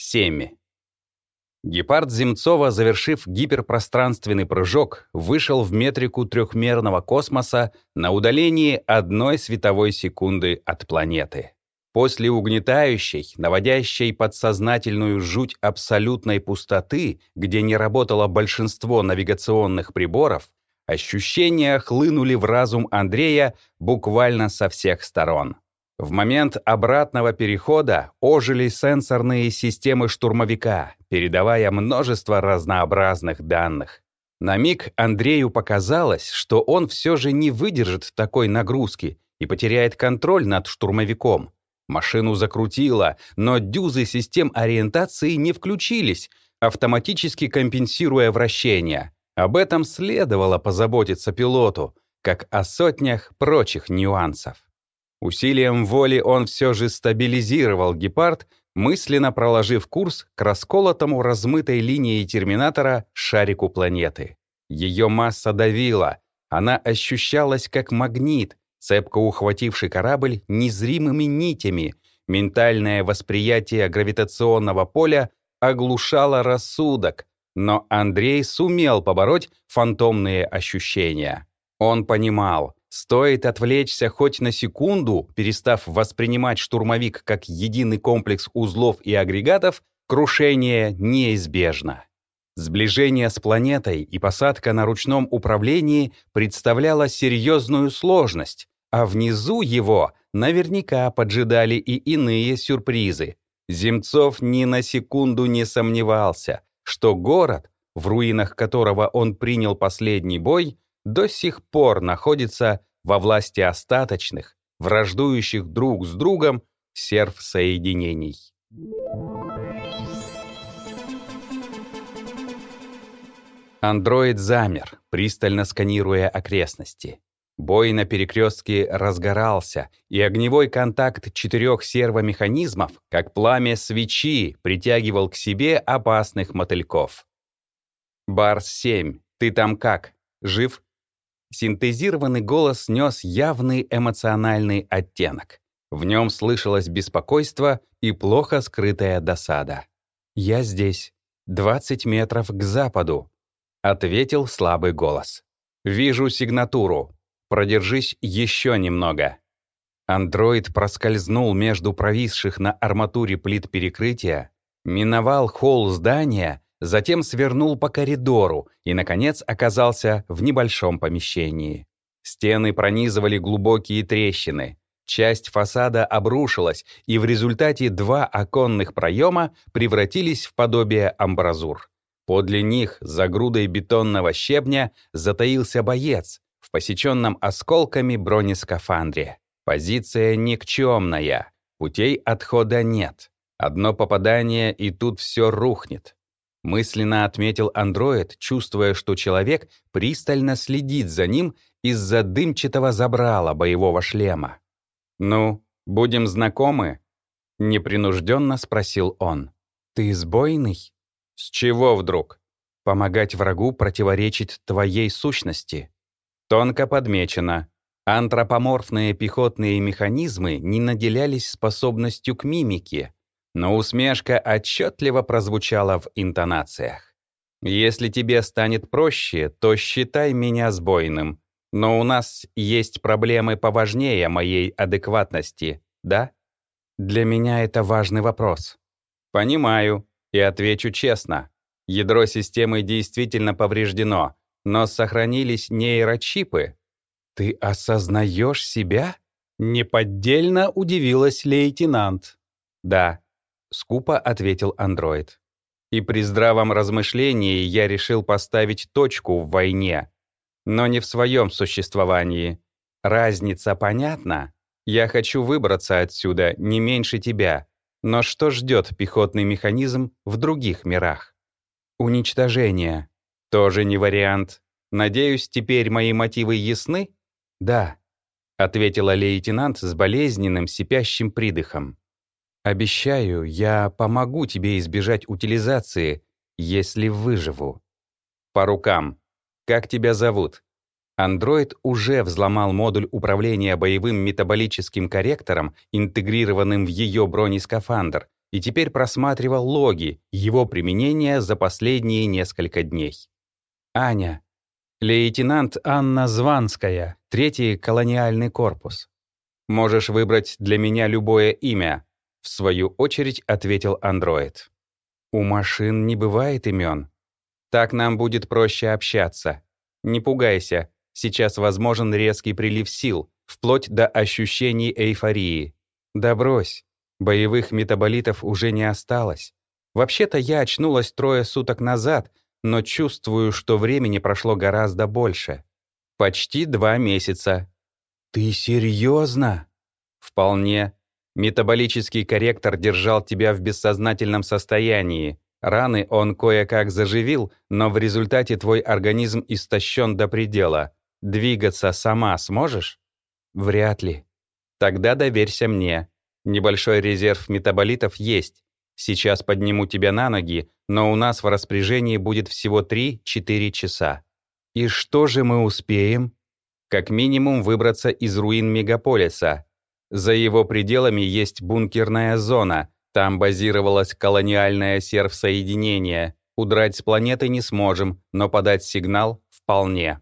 7. Гепард Земцова, завершив гиперпространственный прыжок, вышел в метрику трехмерного космоса на удалении одной световой секунды от планеты. После угнетающей, наводящей подсознательную жуть абсолютной пустоты, где не работало большинство навигационных приборов, ощущения хлынули в разум Андрея буквально со всех сторон. В момент обратного перехода ожили сенсорные системы штурмовика, передавая множество разнообразных данных. На миг Андрею показалось, что он все же не выдержит такой нагрузки и потеряет контроль над штурмовиком. Машину закрутило, но дюзы систем ориентации не включились, автоматически компенсируя вращение. Об этом следовало позаботиться пилоту, как о сотнях прочих нюансов. Усилием воли он все же стабилизировал гепард, мысленно проложив курс к расколотому размытой линией терминатора шарику планеты. Ее масса давила, она ощущалась как магнит, цепко ухвативший корабль незримыми нитями. Ментальное восприятие гравитационного поля оглушало рассудок, но Андрей сумел побороть фантомные ощущения. Он понимал, Стоит отвлечься хоть на секунду, перестав воспринимать штурмовик как единый комплекс узлов и агрегатов, крушение неизбежно. Сближение с планетой и посадка на ручном управлении представляло серьезную сложность, а внизу его наверняка поджидали и иные сюрпризы. Земцов ни на секунду не сомневался, что город, в руинах которого он принял последний бой, до сих пор находится во власти остаточных, враждующих друг с другом серв-соединений. Андроид замер, пристально сканируя окрестности. Бой на перекрестке разгорался, и огневой контакт четырех сервомеханизмов, как пламя свечи, притягивал к себе опасных мотыльков. «Барс-7, ты там как? Жив?» Синтезированный голос нес явный эмоциональный оттенок. В нем слышалось беспокойство и плохо скрытая досада. «Я здесь, 20 метров к западу», — ответил слабый голос. «Вижу сигнатуру. Продержись еще немного». Андроид проскользнул между провисших на арматуре плит перекрытия, миновал холл здания затем свернул по коридору и, наконец, оказался в небольшом помещении. Стены пронизывали глубокие трещины. Часть фасада обрушилась, и в результате два оконных проема превратились в подобие амбразур. Подле них, за грудой бетонного щебня, затаился боец в посеченном осколками бронескафандре. Позиция никчемная, путей отхода нет. Одно попадание, и тут все рухнет. Мысленно отметил андроид, чувствуя, что человек пристально следит за ним из-за дымчатого забрала боевого шлема. «Ну, будем знакомы?» — непринужденно спросил он. «Ты сбойный?» «С чего вдруг?» «Помогать врагу противоречит твоей сущности». Тонко подмечено. Антропоморфные пехотные механизмы не наделялись способностью к мимике, но усмешка отчетливо прозвучала в интонациях. «Если тебе станет проще, то считай меня сбойным. Но у нас есть проблемы поважнее моей адекватности, да? Для меня это важный вопрос». «Понимаю. И отвечу честно. Ядро системы действительно повреждено, но сохранились нейрочипы». «Ты осознаешь себя?» Неподдельно удивилась лейтенант. «Да, — скупо ответил андроид. «И при здравом размышлении я решил поставить точку в войне, но не в своем существовании. Разница понятна? Я хочу выбраться отсюда не меньше тебя, но что ждет пехотный механизм в других мирах? Уничтожение. Тоже не вариант. Надеюсь, теперь мои мотивы ясны? Да, ответила лейтенант с болезненным сипящим придыхом. Обещаю, я помогу тебе избежать утилизации, если выживу. По рукам. Как тебя зовут? Андроид уже взломал модуль управления боевым метаболическим корректором, интегрированным в ее бронескафандр, и теперь просматривал логи его применения за последние несколько дней. Аня. Лейтенант Анна Званская, третий колониальный корпус. Можешь выбрать для меня любое имя, в свою очередь ответил андроид. У машин не бывает имен. Так нам будет проще общаться. Не пугайся, сейчас возможен резкий прилив сил, вплоть до ощущений эйфории. Да брось, боевых метаболитов уже не осталось. Вообще-то я очнулась трое суток назад, но чувствую, что времени прошло гораздо больше. Почти два месяца. Ты серьезно? Вполне. Метаболический корректор держал тебя в бессознательном состоянии. Раны он кое-как заживил, но в результате твой организм истощен до предела. Двигаться сама сможешь? Вряд ли. Тогда доверься мне. Небольшой резерв метаболитов есть. Сейчас подниму тебя на ноги, но у нас в распоряжении будет всего 3-4 часа. И что же мы успеем? Как минимум выбраться из руин мегаполиса, за его пределами есть бункерная зона. Там базировалось колониальное сервсоединение. Удрать с планеты не сможем, но подать сигнал — вполне.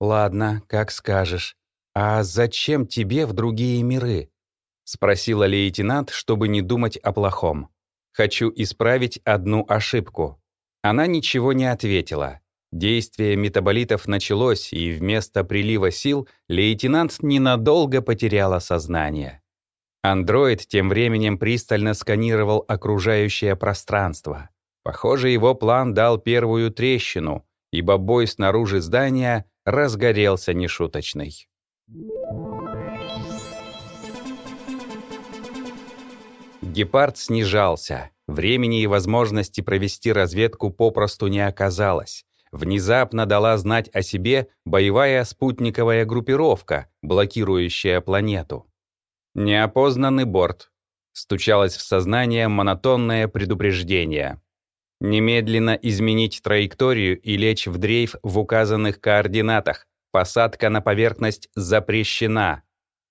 «Ладно, как скажешь. А зачем тебе в другие миры?» — спросила лейтенант, чтобы не думать о плохом. «Хочу исправить одну ошибку». Она ничего не ответила. Действие метаболитов началось, и вместо прилива сил лейтенант ненадолго потеряла сознание. Андроид тем временем пристально сканировал окружающее пространство. Похоже, его план дал первую трещину, ибо бой снаружи здания разгорелся нешуточный. Гепард снижался. Времени и возможности провести разведку попросту не оказалось внезапно дала знать о себе боевая спутниковая группировка, блокирующая планету. Неопознанный борт. Стучалось в сознание монотонное предупреждение. Немедленно изменить траекторию и лечь в дрейф в указанных координатах. Посадка на поверхность запрещена.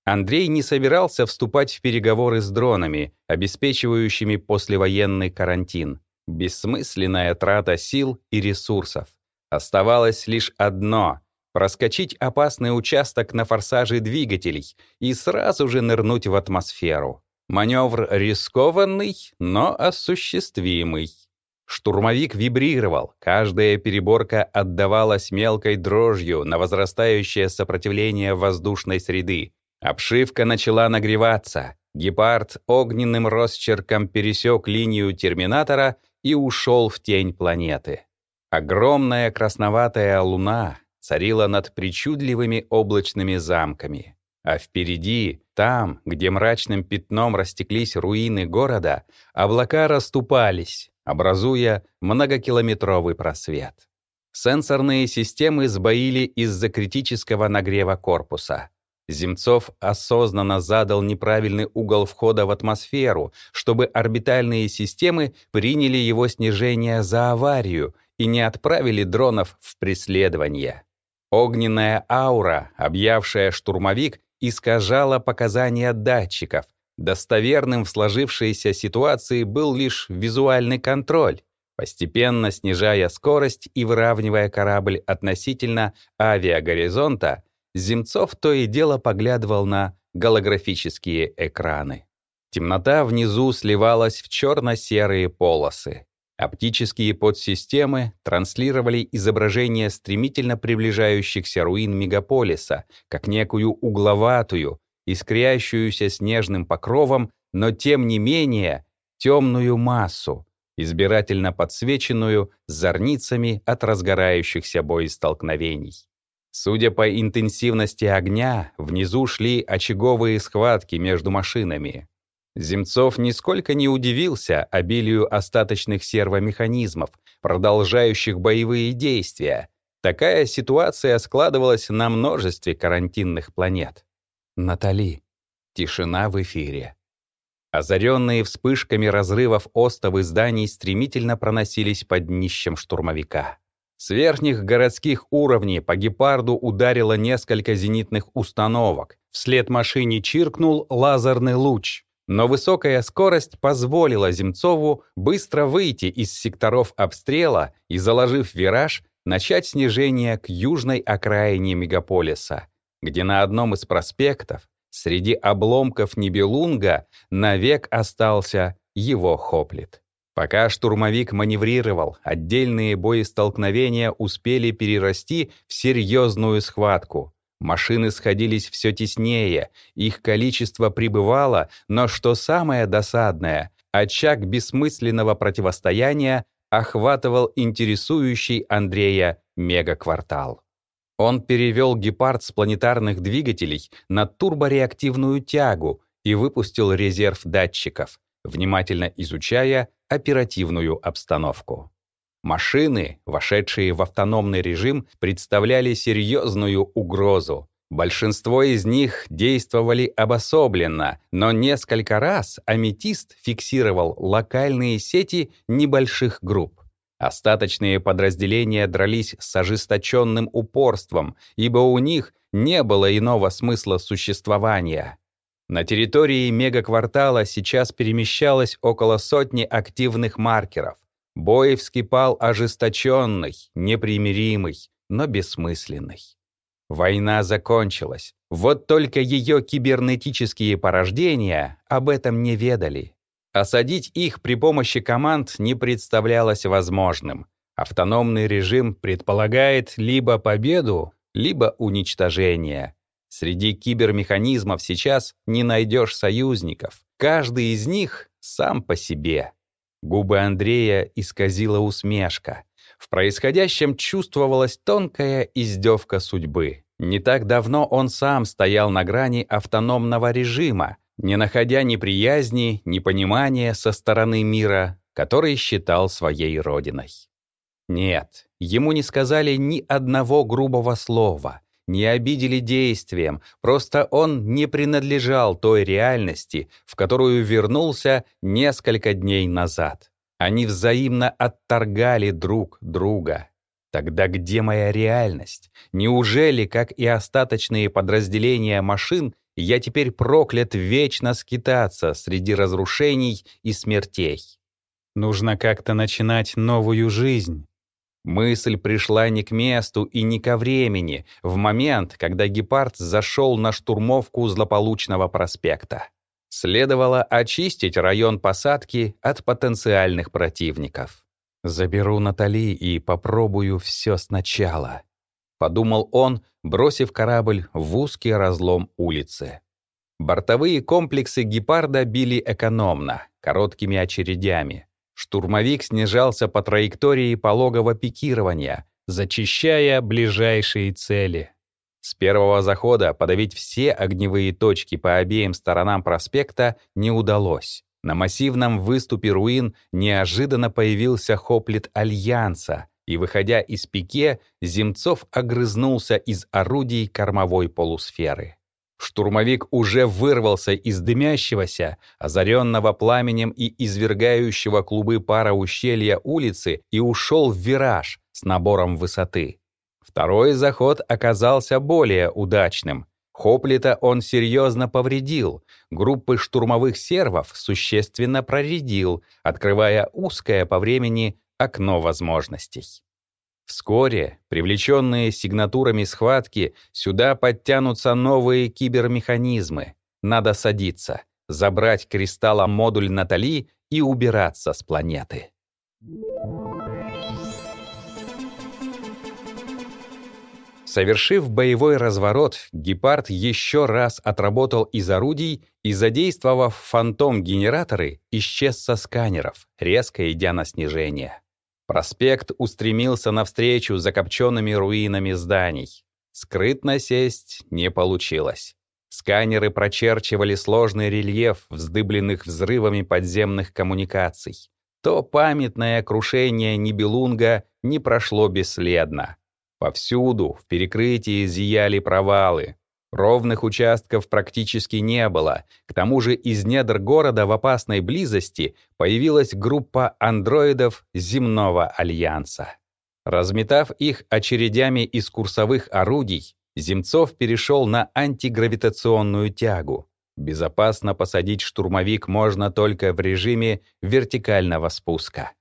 Андрей не собирался вступать в переговоры с дронами, обеспечивающими послевоенный карантин. Бессмысленная трата сил и ресурсов. Оставалось лишь одно — проскочить опасный участок на форсаже двигателей и сразу же нырнуть в атмосферу. Маневр рискованный, но осуществимый. Штурмовик вибрировал, каждая переборка отдавалась мелкой дрожью на возрастающее сопротивление воздушной среды. Обшивка начала нагреваться. Гепард огненным росчерком пересек линию терминатора и ушел в тень планеты. Огромная красноватая луна царила над причудливыми облачными замками. А впереди, там, где мрачным пятном растеклись руины города, облака расступались, образуя многокилометровый просвет. Сенсорные системы сбоили из-за критического нагрева корпуса. Земцов осознанно задал неправильный угол входа в атмосферу, чтобы орбитальные системы приняли его снижение за аварию и не отправили дронов в преследование. Огненная аура, объявшая штурмовик, искажала показания датчиков. Достоверным в сложившейся ситуации был лишь визуальный контроль, постепенно снижая скорость и выравнивая корабль относительно авиагоризонта, Земцов то и дело поглядывал на голографические экраны. Темнота внизу сливалась в черно-серые полосы. Оптические подсистемы транслировали изображение стремительно приближающихся руин мегаполиса, как некую угловатую, искрящуюся снежным покровом, но тем не менее темную массу, избирательно подсвеченную зорницами от разгорающихся боестолкновений. Судя по интенсивности огня, внизу шли очаговые схватки между машинами. Земцов нисколько не удивился обилию остаточных сервомеханизмов, продолжающих боевые действия. Такая ситуация складывалась на множестве карантинных планет. Натали. Тишина в эфире. Озаренные вспышками разрывов остовы зданий стремительно проносились под днищем штурмовика. С верхних городских уровней по гепарду ударило несколько зенитных установок. Вслед машине чиркнул лазерный луч. Но высокая скорость позволила Земцову быстро выйти из секторов обстрела и, заложив вираж, начать снижение к южной окраине мегаполиса, где на одном из проспектов, среди обломков Нибелунга, навек остался его хоплит. Пока штурмовик маневрировал, отдельные боестолкновения успели перерасти в серьезную схватку. Машины сходились все теснее, их количество прибывало, но что самое досадное, очаг бессмысленного противостояния охватывал интересующий Андрея мегаквартал. Он перевел гепард с планетарных двигателей на турбореактивную тягу и выпустил резерв датчиков, внимательно изучая оперативную обстановку. Машины, вошедшие в автономный режим, представляли серьезную угрозу. Большинство из них действовали обособленно, но несколько раз аметист фиксировал локальные сети небольших групп. Остаточные подразделения дрались с ожесточенным упорством, ибо у них не было иного смысла существования. На территории мегаквартала сейчас перемещалось около сотни активных маркеров. Бой вскипал ожесточенный, непримиримый, но бессмысленный. Война закончилась. Вот только ее кибернетические порождения об этом не ведали. Осадить их при помощи команд не представлялось возможным. Автономный режим предполагает либо победу, либо уничтожение. Среди кибермеханизмов сейчас не найдешь союзников. Каждый из них сам по себе. Губы Андрея исказила усмешка. В происходящем чувствовалась тонкая издевка судьбы. Не так давно он сам стоял на грани автономного режима, не находя ни приязни, ни понимания со стороны мира, который считал своей родиной. Нет, ему не сказали ни одного грубого слова, не обидели действием, просто он не принадлежал той реальности, в которую вернулся несколько дней назад. Они взаимно отторгали друг друга. Тогда где моя реальность? Неужели, как и остаточные подразделения машин, я теперь проклят вечно скитаться среди разрушений и смертей? Нужно как-то начинать новую жизнь. Мысль пришла не к месту и не ко времени, в момент, когда гепард зашел на штурмовку злополучного проспекта. Следовало очистить район посадки от потенциальных противников. «Заберу Натали и попробую все сначала», — подумал он, бросив корабль в узкий разлом улицы. Бортовые комплексы «Гепарда» били экономно, короткими очередями. Штурмовик снижался по траектории пологого пикирования, зачищая ближайшие цели. С первого захода подавить все огневые точки по обеим сторонам проспекта не удалось. На массивном выступе руин неожиданно появился хоплит Альянса, и, выходя из пике, Земцов огрызнулся из орудий кормовой полусферы. Штурмовик уже вырвался из дымящегося, озаренного пламенем и извергающего клубы пара ущелья улицы и ушел в вираж с набором высоты. Второй заход оказался более удачным. Хоплита он серьезно повредил, группы штурмовых сервов существенно проредил, открывая узкое по времени окно возможностей. Вскоре, привлеченные сигнатурами схватки, сюда подтянутся новые кибермеханизмы. Надо садиться, забрать кристаллом модуль Натали и убираться с планеты. Совершив боевой разворот, «Гепард» еще раз отработал из орудий и, задействовав фантом-генераторы, исчез со сканеров, резко идя на снижение. Проспект устремился навстречу закопченными руинами зданий. Скрытно сесть не получилось. Сканеры прочерчивали сложный рельеф вздыбленных взрывами подземных коммуникаций. То памятное крушение Нибелунга не прошло бесследно. Повсюду в перекрытии зияли провалы, Ровных участков практически не было. К тому же из недр города в опасной близости появилась группа андроидов Земного Альянса. Разметав их очередями из курсовых орудий, Земцов перешел на антигравитационную тягу. Безопасно посадить штурмовик можно только в режиме вертикального спуска.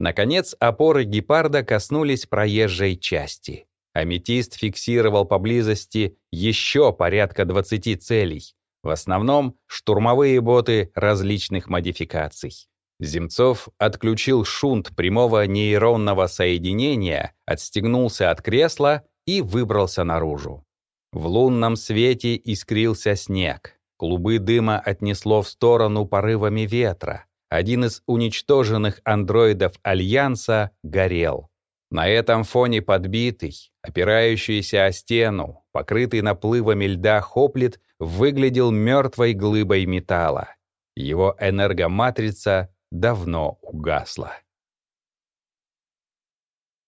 Наконец, опоры гепарда коснулись проезжей части. Аметист фиксировал поблизости еще порядка 20 целей, в основном штурмовые боты различных модификаций. Земцов отключил шунт прямого нейронного соединения, отстегнулся от кресла и выбрался наружу. В лунном свете искрился снег. Клубы дыма отнесло в сторону порывами ветра. Один из уничтоженных андроидов Альянса горел. На этом фоне подбитый, опирающийся о стену, покрытый наплывами льда Хоплит выглядел мертвой глыбой металла. Его энергоматрица давно угасла.